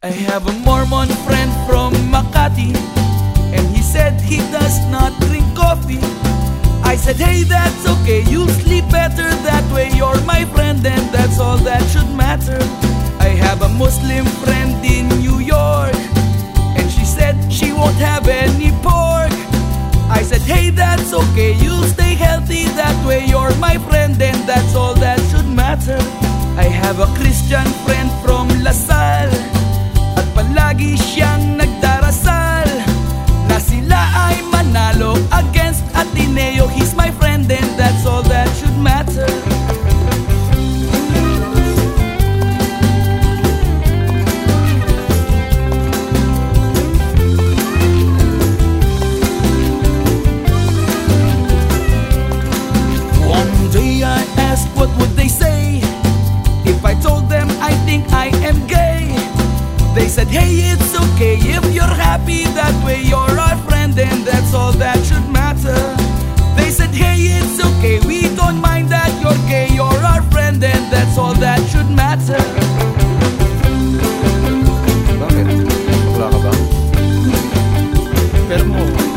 I have a Mormon friend from Makati, and he said he does not drink coffee. I said, hey, that's okay, you'll sleep better that way. You're my friend, and that's all that should matter. I have a Muslim friend in New York, and she said she won't have any pork. I said, hey, that's okay, you'll stay healthy that way. You're my friend, and that's all that should matter. I have a Christian friend from LaSalle. If you're happy that way, you're our friend, and that's all that should matter. They said, hey, it's okay, we don't mind that you're gay, you're our friend, and that's all that should matter. Love it.